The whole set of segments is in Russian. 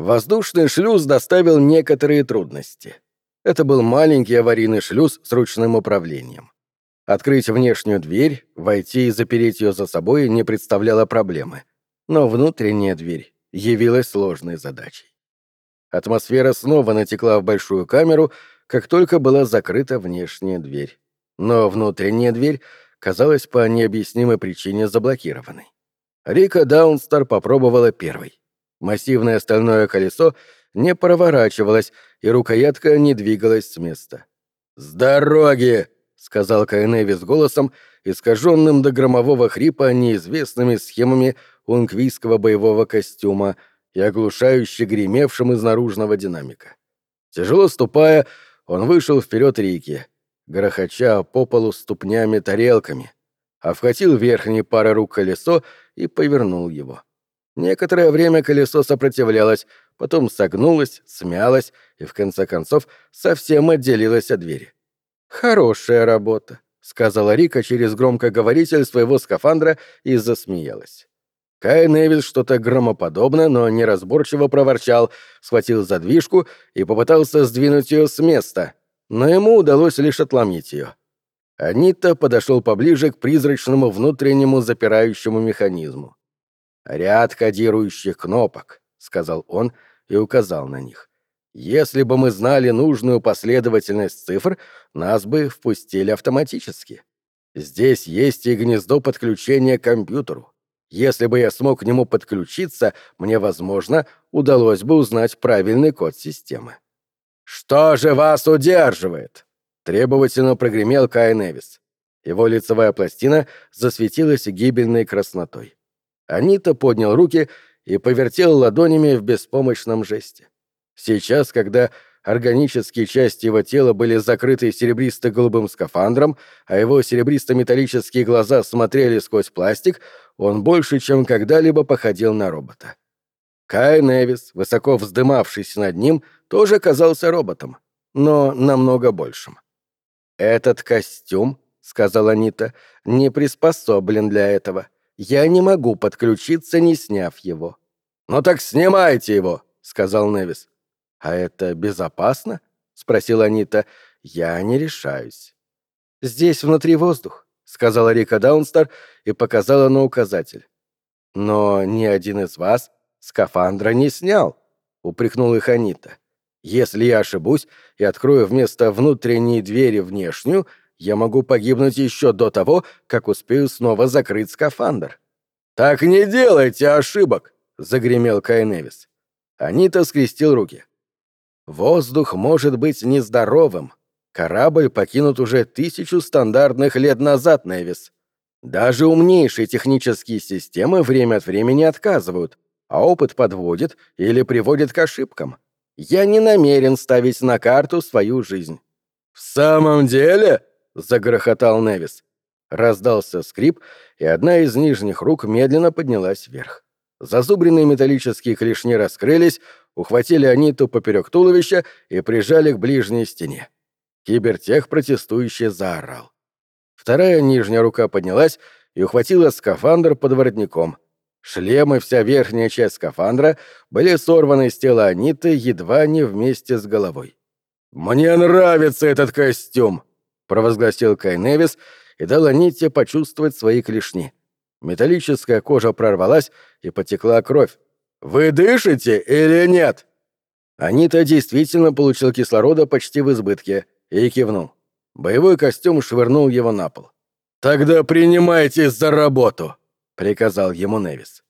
Воздушный шлюз доставил некоторые трудности. Это был маленький аварийный шлюз с ручным управлением. Открыть внешнюю дверь, войти и запереть ее за собой не представляло проблемы. Но внутренняя дверь явилась сложной задачей. Атмосфера снова натекла в большую камеру, как только была закрыта внешняя дверь. Но внутренняя дверь казалась по необъяснимой причине заблокированной. Рика Даунстар попробовала первой. Массивное стальное колесо не проворачивалось, и рукоятка не двигалась с места. «С дороги!» — сказал Каэневи голосом, искаженным до громового хрипа неизвестными схемами унгвийского боевого костюма и оглушающе гремевшим из наружного динамика. Тяжело ступая, он вышел вперед Рики, грохоча по полу ступнями-тарелками, обхватил верхней парой рук колесо и повернул его. Некоторое время колесо сопротивлялось, потом согнулось, смялось и, в конце концов, совсем отделилось от двери. «Хорошая работа», — сказала Рика через громкоговоритель своего скафандра и засмеялась. Кай Невис что-то громоподобное, но неразборчиво проворчал, схватил задвижку и попытался сдвинуть ее с места, но ему удалось лишь отломить ее. Анита подошел поближе к призрачному внутреннему запирающему механизму. «Ряд кодирующих кнопок», — сказал он и указал на них. «Если бы мы знали нужную последовательность цифр, нас бы впустили автоматически. Здесь есть и гнездо подключения к компьютеру. Если бы я смог к нему подключиться, мне, возможно, удалось бы узнать правильный код системы». «Что же вас удерживает?» — требовательно прогремел Кай Невис. Его лицевая пластина засветилась гибельной краснотой. Анита поднял руки и повертел ладонями в беспомощном жесте. Сейчас, когда органические части его тела были закрыты серебристо-голубым скафандром, а его серебристо-металлические глаза смотрели сквозь пластик, он больше, чем когда-либо походил на робота. Кай Невис, высоко вздымавшийся над ним, тоже казался роботом, но намного большим. «Этот костюм», — сказала Анита, — «не приспособлен для этого. Я не могу подключиться, не сняв его». «Ну так снимайте его», — сказал Невис. «А это безопасно?» — спросила Анита. «Я не решаюсь». «Здесь внутри воздух», — сказала Рика Даунстар и показала на указатель. «Но ни один из вас скафандра не снял», — упрекнул их Анита. «Если я ошибусь и открою вместо внутренней двери внешнюю, я могу погибнуть еще до того, как успею снова закрыть скафандр. «Так не делайте ошибок!» — загремел Кайневис. Анита скрестил руки. «Воздух может быть нездоровым. Корабль покинут уже тысячу стандартных лет назад, Невис. Даже умнейшие технические системы время от времени отказывают, а опыт подводит или приводит к ошибкам. Я не намерен ставить на карту свою жизнь». «В самом деле?» — загрохотал Невис. Раздался скрип, и одна из нижних рук медленно поднялась вверх. Зазубренные металлические клешни раскрылись, ухватили Аниту поперек туловища и прижали к ближней стене. Кибертех протестующе заорал. Вторая нижняя рука поднялась и ухватила скафандр под воротником. Шлем и вся верхняя часть скафандра были сорваны с тела Аниты едва не вместе с головой. «Мне нравится этот костюм!» Провозгласил Кай Невис и дал Аните почувствовать свои клешни. Металлическая кожа прорвалась и потекла кровь. «Вы дышите или нет?» Анита действительно получил кислорода почти в избытке и кивнул. Боевой костюм швырнул его на пол. «Тогда принимайтесь за работу!» — приказал ему Невис.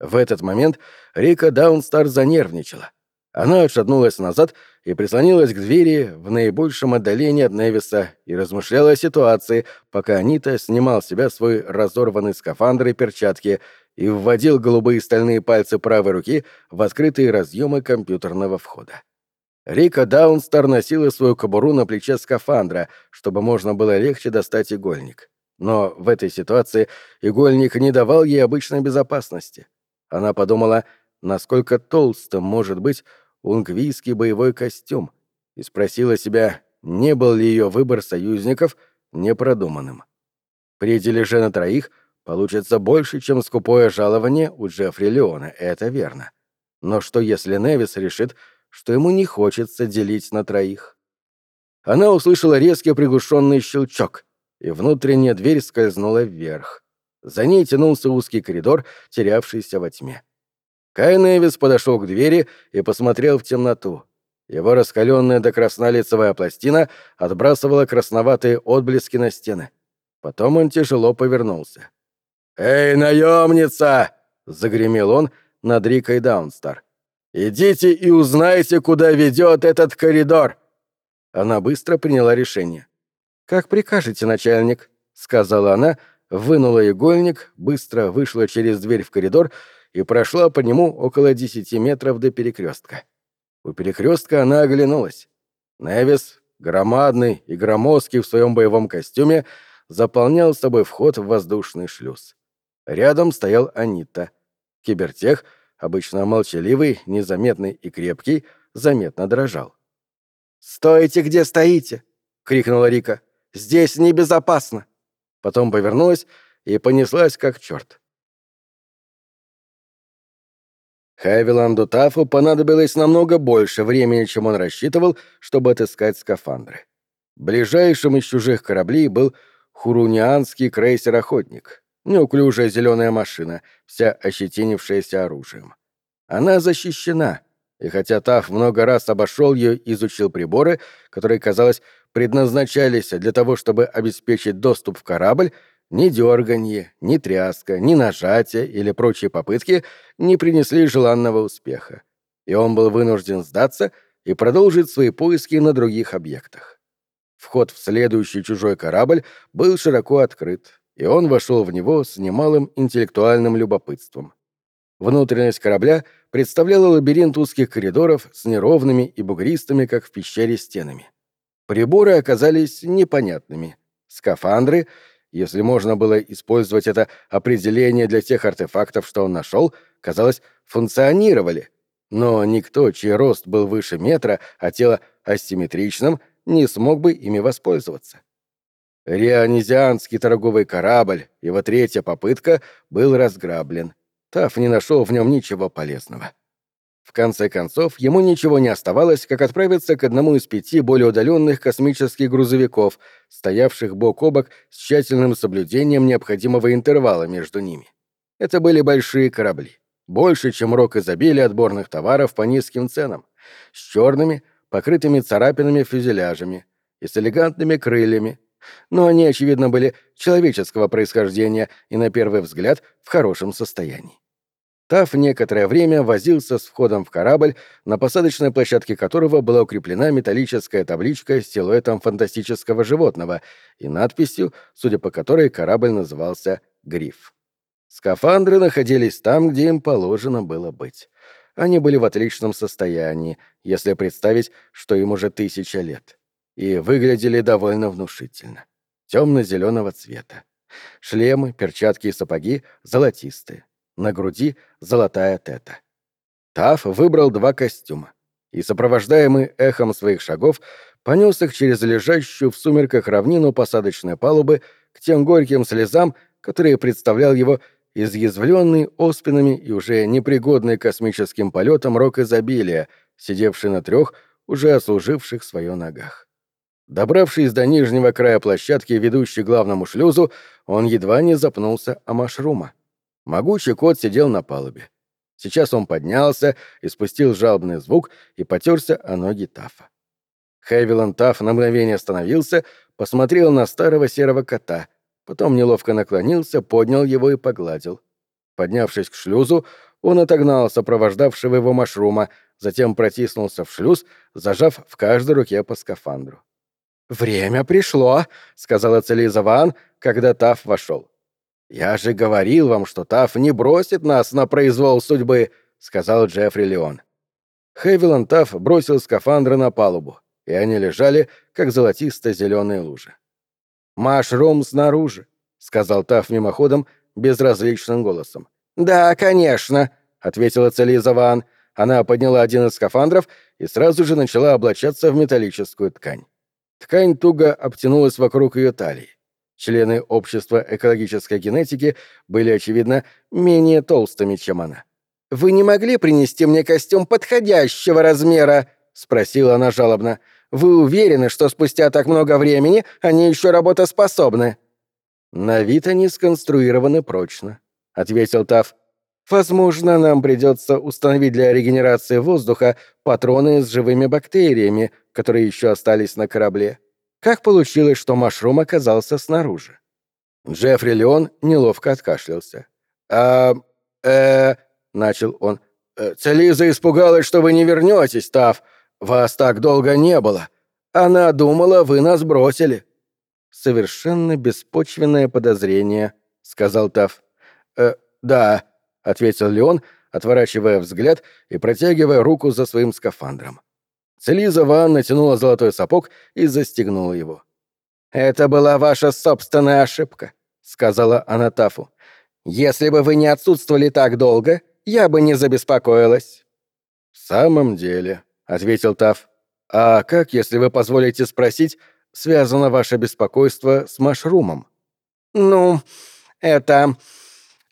В этот момент Рика Даунстар занервничала. Она отшатнулась назад и прислонилась к двери в наибольшем отдалении от Невиса и размышляла о ситуации, пока Анита снимал с себя свой разорванный скафандр и перчатки и вводил голубые стальные пальцы правой руки в открытые разъемы компьютерного входа. Рика Даунстар носила свою кобуру на плече скафандра, чтобы можно было легче достать игольник. Но в этой ситуации игольник не давал ей обычной безопасности. Она подумала, насколько толстым может быть унгвийский боевой костюм и спросила себя, не был ли ее выбор союзников непродуманным. При дележе на троих получится больше, чем скупое жалование у Джеффри Леона, это верно. Но что если Невис решит, что ему не хочется делить на троих? Она услышала резкий приглушенный щелчок, и внутренняя дверь скользнула вверх. За ней тянулся узкий коридор, терявшийся во тьме. Кай Невис подошел к двери и посмотрел в темноту. Его раскаленная до красна лицевая пластина отбрасывала красноватые отблески на стены. Потом он тяжело повернулся. «Эй, наемница!» — загремел он над Рикой Даунстар. «Идите и узнайте, куда ведет этот коридор!» Она быстро приняла решение. «Как прикажете, начальник», — сказала она, вынула игольник, быстро вышла через дверь в коридор и прошла по нему около десяти метров до перекрестка. У перекрестка она оглянулась. Невис, громадный и громоздкий в своем боевом костюме, заполнял собой вход в воздушный шлюз. Рядом стоял Анита. Кибертех, обычно молчаливый, незаметный и крепкий, заметно дрожал. «Стойте, где стоите!» — крикнула Рика. «Здесь небезопасно!» Потом повернулась и понеслась как черт. Хайвиланду Тафу понадобилось намного больше времени, чем он рассчитывал, чтобы отыскать скафандры. Ближайшим из чужих кораблей был хурунианский крейсер-охотник, неуклюжая зеленая машина, вся ощетинившаяся оружием. Она защищена, и хотя Таф много раз обошел ее и изучил приборы, которые, казалось, предназначались для того, чтобы обеспечить доступ в корабль, ни дерганье, ни тряска, ни нажатие или прочие попытки не принесли желанного успеха, и он был вынужден сдаться и продолжить свои поиски на других объектах. Вход в следующий чужой корабль был широко открыт, и он вошел в него с немалым интеллектуальным любопытством. Внутренность корабля представляла лабиринт узких коридоров с неровными и бугристыми, как в пещере, стенами. Приборы оказались непонятными. Скафандры если можно было использовать это определение для тех артефактов, что он нашел, казалось, функционировали. Но никто, чей рост был выше метра, а тело асимметричным, не смог бы ими воспользоваться. Рионизианский торговый корабль, его третья попытка, был разграблен. Таф не нашел в нем ничего полезного. В конце концов, ему ничего не оставалось, как отправиться к одному из пяти более удаленных космических грузовиков, стоявших бок о бок с тщательным соблюдением необходимого интервала между ними. Это были большие корабли, больше, чем рок изобилия отборных товаров по низким ценам, с черными, покрытыми царапинами фюзеляжами и с элегантными крыльями, но они, очевидно, были человеческого происхождения и, на первый взгляд, в хорошем состоянии. Таф некоторое время возился с входом в корабль, на посадочной площадке которого была укреплена металлическая табличка с силуэтом фантастического животного и надписью, судя по которой корабль назывался «Гриф». Скафандры находились там, где им положено было быть. Они были в отличном состоянии, если представить, что им уже тысяча лет, и выглядели довольно внушительно. Темно-зеленого цвета. Шлемы, перчатки и сапоги золотистые на груди золотая тета. Таф выбрал два костюма и, сопровождаемый эхом своих шагов, понес их через лежащую в сумерках равнину посадочной палубы к тем горьким слезам, которые представлял его изъязвленный оспинами и уже непригодный космическим полетом рок изобилия, сидевший на трех, уже ослуживших свое ногах. Добравшись до нижнего края площадки, ведущей к главному шлюзу, он едва не запнулся о машрума. Могучий кот сидел на палубе. Сейчас он поднялся, испустил жалобный звук и потерся о ноги Тафа. Хэвилан Таф на мгновение остановился, посмотрел на старого серого кота, потом неловко наклонился, поднял его и погладил. Поднявшись к шлюзу, он отогнал сопровождавшего его машрума, затем протиснулся в шлюз, зажав в каждой руке по скафандру. «Время пришло», — сказала Целиза Ван, когда Таф вошел. «Я же говорил вам, что Таф не бросит нас на произвол судьбы», — сказал Джеффри Леон. Хевилан Таф бросил скафандры на палубу, и они лежали, как золотисто-зеленые лужи. «Машрум снаружи», — сказал Таф мимоходом безразличным голосом. «Да, конечно», — ответила Целиза Ван. Она подняла один из скафандров и сразу же начала облачаться в металлическую ткань. Ткань туго обтянулась вокруг ее талии. Члены общества экологической генетики были, очевидно, менее толстыми, чем она. «Вы не могли принести мне костюм подходящего размера?» — спросила она жалобно. «Вы уверены, что спустя так много времени они еще работоспособны?» «На вид они сконструированы прочно», — ответил Тав. «Возможно, нам придется установить для регенерации воздуха патроны с живыми бактериями, которые еще остались на корабле. Как получилось, что Машрум оказался снаружи?» Джеффри Леон неловко откашлялся. «А... э...» — начал он. «Э, «Целиза испугалась, что вы не вернетесь, Тав. Вас так долго не было. Она думала, вы нас бросили». «Совершенно беспочвенное подозрение», — сказал Тав. «Э, да», — ответил Леон, отворачивая взгляд и протягивая руку за своим скафандром. Целиза Ван натянула золотой сапог и застегнула его. «Это была ваша собственная ошибка», — сказала она Тафу. «Если бы вы не отсутствовали так долго, я бы не забеспокоилась». «В самом деле», — ответил Таф. «А как, если вы позволите спросить, связано ваше беспокойство с машрумом?» «Ну, это...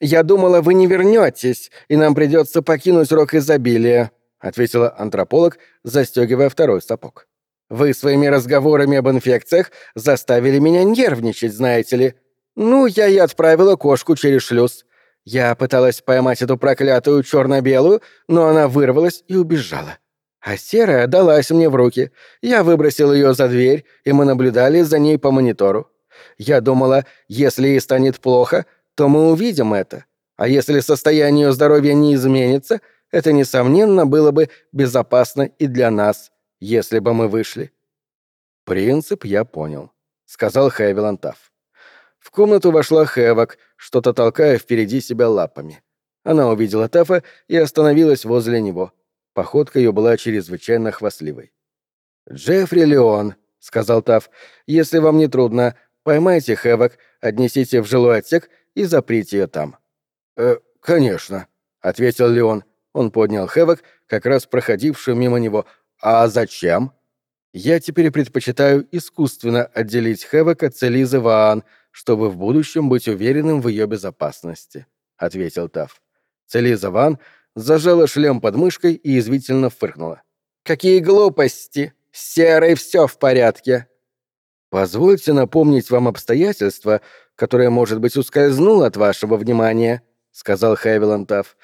Я думала, вы не вернетесь, и нам придется покинуть рок изобилия», — ответила антрополог, застегивая второй сапог. Вы своими разговорами об инфекциях заставили меня нервничать, знаете ли. Ну, я и отправила кошку через шлюз. Я пыталась поймать эту проклятую черно-белую, но она вырвалась и убежала. А серая далась мне в руки. Я выбросил ее за дверь, и мы наблюдали за ней по монитору. Я думала, если ей станет плохо, то мы увидим это. А если состояние здоровья не изменится, это, несомненно, было бы безопасно и для нас если бы мы вышли». «Принцип я понял», — сказал Хэвилан Тафф. В комнату вошла Хэвок, что-то толкая впереди себя лапами. Она увидела Тафа и остановилась возле него. Походка ее была чрезвычайно хвастливой. «Джеффри Леон», — сказал Таф, — «если вам не трудно, поймайте Хэвок, отнесите в жилой отсек и заприте ее там». «Э, конечно», — ответил Леон. Он поднял Хэвок, как раз проходившую мимо него, «А зачем?» «Я теперь предпочитаю искусственно отделить Хэвок от Целизы Ваан, чтобы в будущем быть уверенным в ее безопасности», — ответил Таф. Целиза Ваан зажала шлем под мышкой и извительно фыркнула. «Какие глупости! С все в порядке!» «Позвольте напомнить вам обстоятельства, которое, может быть, ускользнуло от вашего внимания», — сказал Хэвилан Тафф.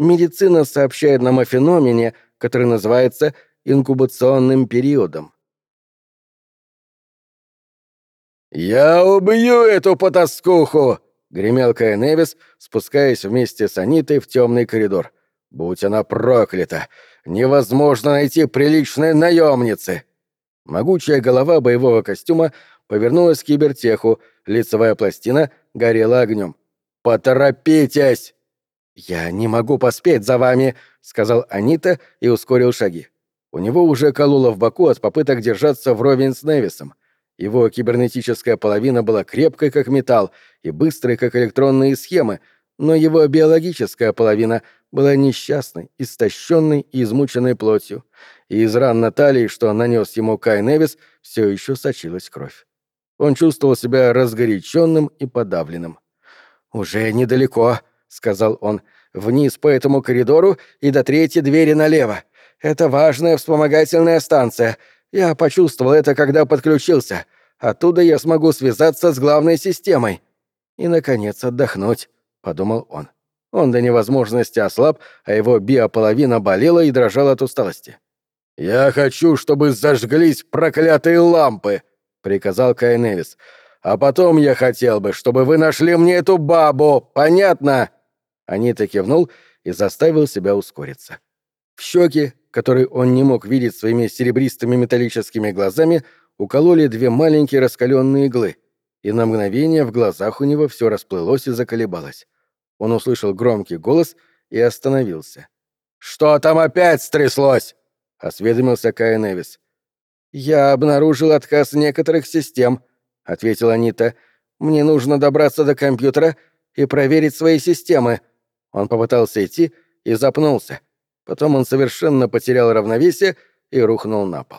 «Медицина сообщает нам о феномене, который называется инкубационным периодом. «Я убью эту потаскуху!» — гремел Каин Эвис, спускаясь вместе с Анитой в темный коридор. «Будь она проклята! Невозможно найти приличной наемницы!» Могучая голова боевого костюма повернулась к кибертеху, лицевая пластина горела огнем. «Поторопитесь!» «Я не могу поспеть за вами», — сказал Анита и ускорил шаги. У него уже кололо в боку от попыток держаться вровень с Невисом. Его кибернетическая половина была крепкой, как металл, и быстрой, как электронные схемы, но его биологическая половина была несчастной, истощенной и измученной плотью. И из ран на талии, что нанес ему Кай Невис, все еще сочилась кровь. Он чувствовал себя разгоряченным и подавленным. «Уже недалеко», — сказал он, — «вниз по этому коридору и до третьей двери налево. Это важная вспомогательная станция. Я почувствовал это, когда подключился. Оттуда я смогу связаться с главной системой. И, наконец, отдохнуть», — подумал он. Он до невозможности ослаб, а его биополовина болела и дрожала от усталости. «Я хочу, чтобы зажглись проклятые лампы», — приказал Кайнелис. «А потом я хотел бы, чтобы вы нашли мне эту бабу, понятно?» Анита кивнул и заставил себя ускориться. В щеки, которые он не мог видеть своими серебристыми металлическими глазами, укололи две маленькие раскаленные иглы, и на мгновение в глазах у него все расплылось и заколебалось. Он услышал громкий голос и остановился. «Что там опять стряслось?» — осведомился Каин Эвис. «Я обнаружил отказ некоторых систем», — ответила Анита. «Мне нужно добраться до компьютера и проверить свои системы». Он попытался идти и запнулся. Потом он совершенно потерял равновесие и рухнул на пол.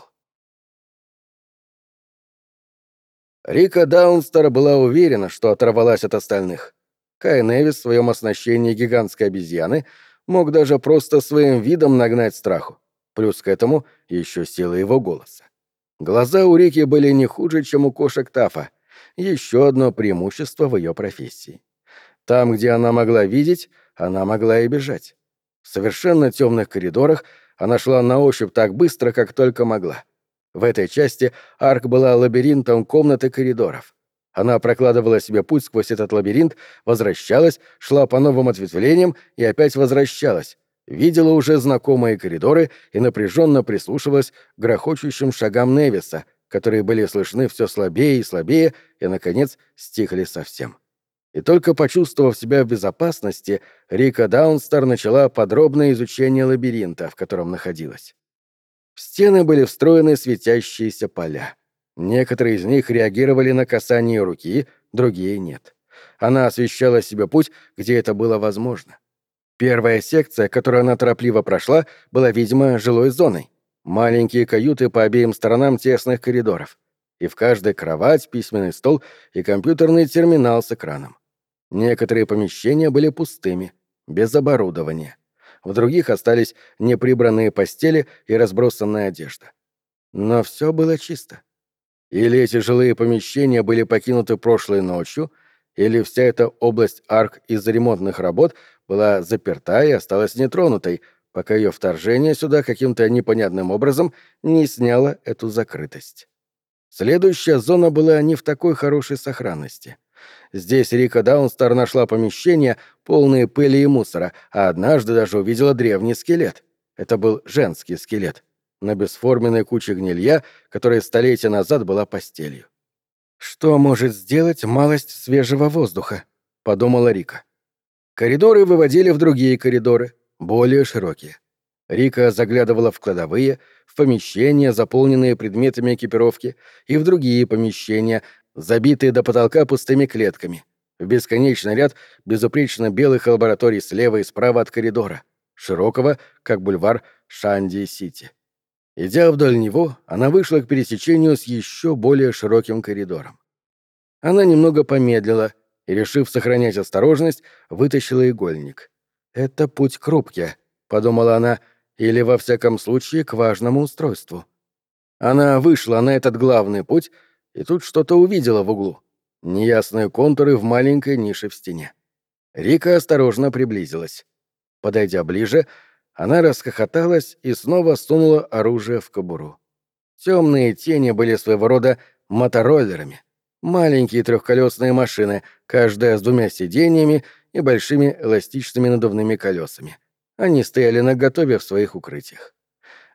Рика Даунстер была уверена, что оторвалась от остальных. Кай Невис в своем оснащении гигантской обезьяны мог даже просто своим видом нагнать страху. Плюс к этому еще сила его голоса. Глаза у Рики были не хуже, чем у кошек Тафа. Еще одно преимущество в ее профессии. Там, где она могла видеть, она могла и бежать. В совершенно темных коридорах она шла на ощупь так быстро, как только могла. В этой части арк была лабиринтом комнат и коридоров. Она прокладывала себе путь сквозь этот лабиринт, возвращалась, шла по новым ответвлениям и опять возвращалась, видела уже знакомые коридоры и напряженно прислушивалась к грохочущим шагам Невиса, которые были слышны все слабее и слабее и, наконец, стихли совсем. И только почувствовав себя в безопасности, Рика Даунстар начала подробное изучение лабиринта, в котором находилась. В стены были встроены светящиеся поля. Некоторые из них реагировали на касание руки, другие — нет. Она освещала себе путь, где это было возможно. Первая секция, которую она торопливо прошла, была, видимо, жилой зоной. Маленькие каюты по обеим сторонам тесных коридоров. И в каждой кровать, письменный стол и компьютерный терминал с экраном. Некоторые помещения были пустыми, без оборудования. В других остались неприбранные постели и разбросанная одежда. Но все было чисто. Или эти жилые помещения были покинуты прошлой ночью, или вся эта область арк из-за ремонтных работ была заперта и осталась нетронутой, пока ее вторжение сюда каким-то непонятным образом не сняло эту закрытость. Следующая зона была не в такой хорошей сохранности. Здесь Рика Даунстар нашла помещения, полные пыли и мусора, а однажды даже увидела древний скелет. Это был женский скелет на бесформенной куче гнилья, которая столетия назад была постелью. «Что может сделать малость свежего воздуха?» — подумала Рика. Коридоры выводили в другие коридоры, более широкие. Рика заглядывала в кладовые, в помещения, заполненные предметами экипировки, и в другие помещения, забитые до потолка пустыми клетками, в бесконечный ряд безупречно белых лабораторий слева и справа от коридора, широкого, как бульвар Шанди-Сити. Идя вдоль него, она вышла к пересечению с еще более широким коридором. Она немного помедлила и, решив сохранять осторожность, вытащила игольник. «Это путь к рубке», — подумала она, — «или, во всяком случае, к важному устройству». Она вышла на этот главный путь и тут что-то увидела в углу. Неясные контуры в маленькой нише в стене. Рика осторожно приблизилась. Подойдя ближе, она расхохоталась и снова сунула оружие в кобуру. Темные тени были своего рода мотороллерами. Маленькие трехколесные машины, каждая с двумя сиденьями и большими эластичными надувными колесами. Они стояли наготове в своих укрытиях.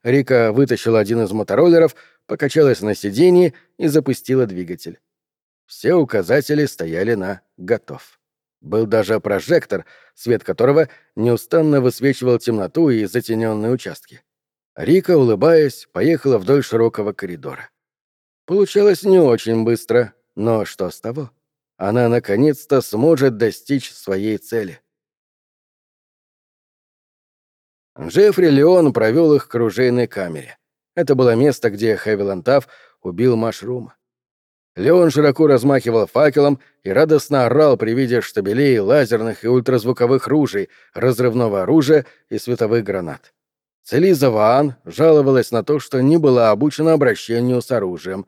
Рика вытащила один из мотороллеров, покачалась на сиденье и запустила двигатель. Все указатели стояли на «готов». Был даже прожектор, свет которого неустанно высвечивал темноту и затененные участки. Рика, улыбаясь, поехала вдоль широкого коридора. Получалось не очень быстро, но что с того? Она наконец-то сможет достичь своей цели. Джеффри Леон провел их к оружейной камере. Это было место, где Хевилан Тафф убил Машрума. Леон широко размахивал факелом и радостно орал при виде штабелей лазерных и ультразвуковых ружей, разрывного оружия и световых гранат. Целиза Ваан жаловалась на то, что не была обучена обращению с оружием.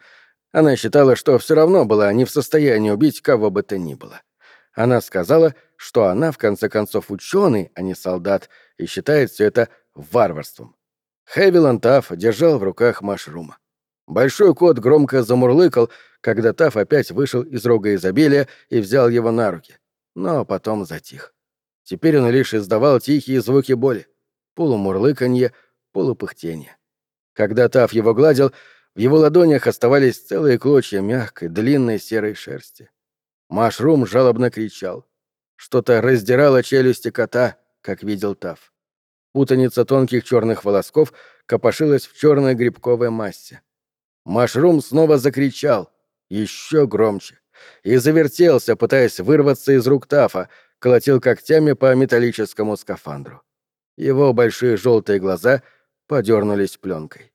Она считала, что все равно была не в состоянии убить кого бы то ни было. Она сказала, что она, в конце концов, ученый, а не солдат, и считает все это варварством. Хэвилан Тафф держал в руках машрума. Большой кот громко замурлыкал, когда Таф опять вышел из рога изобилия и взял его на руки. Но потом затих. Теперь он лишь издавал тихие звуки боли. Полумурлыканье, полупыхтение. Когда Таф его гладил, в его ладонях оставались целые клочья мягкой, длинной серой шерсти. Машрум жалобно кричал. Что-то раздирало челюсти кота, как видел Таф. Путаница тонких черных волосков копошилась в черной грибковой массе. Машрум снова закричал, еще громче, и завертелся, пытаясь вырваться из рук Тафа, колотил когтями по металлическому скафандру. Его большие желтые глаза подернулись пленкой.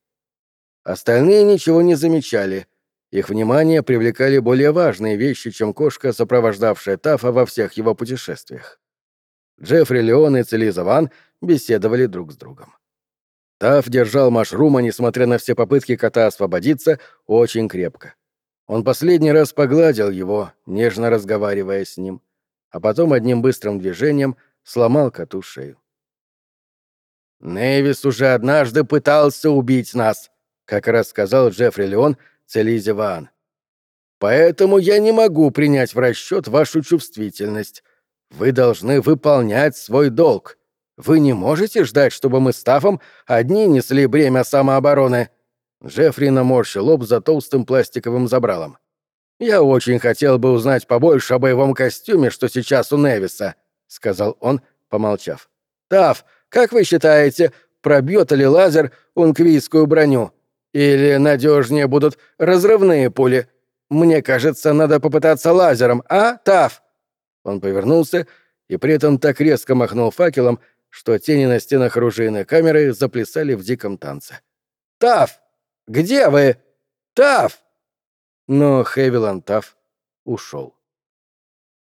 Остальные ничего не замечали. Их внимание привлекали более важные вещи, чем кошка, сопровождавшая Тафа во всех его путешествиях. Джеффри Леон и Целиза Ван беседовали друг с другом. Таф держал Машрума, несмотря на все попытки кота освободиться, очень крепко. Он последний раз погладил его, нежно разговаривая с ним, а потом одним быстрым движением сломал коту шею. «Нэвис уже однажды пытался убить нас», как раз сказал Джеффри Леон Целизе Ваан. «Поэтому я не могу принять в расчет вашу чувствительность. Вы должны выполнять свой долг. Вы не можете ждать, чтобы мы с Тафом одни несли бремя самообороны». Джеффри наморщил лоб за толстым пластиковым забралом. «Я очень хотел бы узнать побольше о боевом костюме, что сейчас у Невиса», — сказал он, помолчав. «Таф, как вы считаете, пробьет ли лазер унквийскую броню? Или надежнее будут разрывные пули? Мне кажется, надо попытаться лазером, а, Таф?» Он повернулся и при этом так резко махнул факелом, что тени на стенах оружейной камеры заплясали в диком танце. «Таф!» Где вы? Таф!» Но Хевилан Таф ушел.